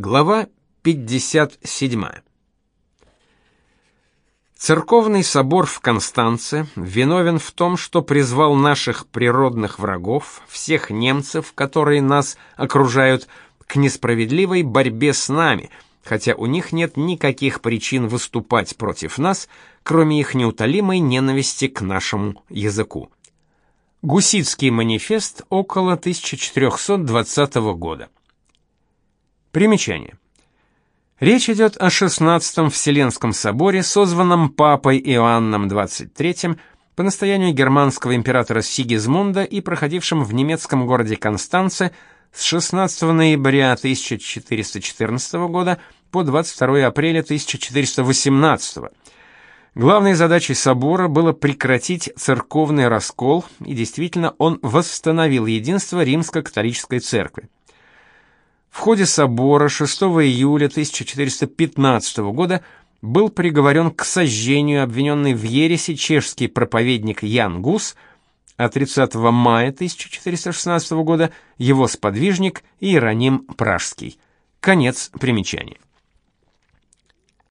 Глава 57. Церковный собор в Констанце виновен в том, что призвал наших природных врагов, всех немцев, которые нас окружают, к несправедливой борьбе с нами, хотя у них нет никаких причин выступать против нас, кроме их неутолимой ненависти к нашему языку. Гуситский манифест около 1420 года. Примечание. Речь идет о XVI Вселенском соборе, созванном папой Иоанном XXIII по настоянию германского императора Сигизмунда и проходившем в немецком городе Констанце с 16 ноября 1414 года по 22 апреля 1418 года. Главной задачей собора было прекратить церковный раскол, и действительно он восстановил единство римско-католической церкви. В ходе собора 6 июля 1415 года был приговорен к сожжению обвиненный в ереси чешский проповедник Ян Гус, а 30 мая 1416 года его сподвижник Иероним Пражский. Конец примечания.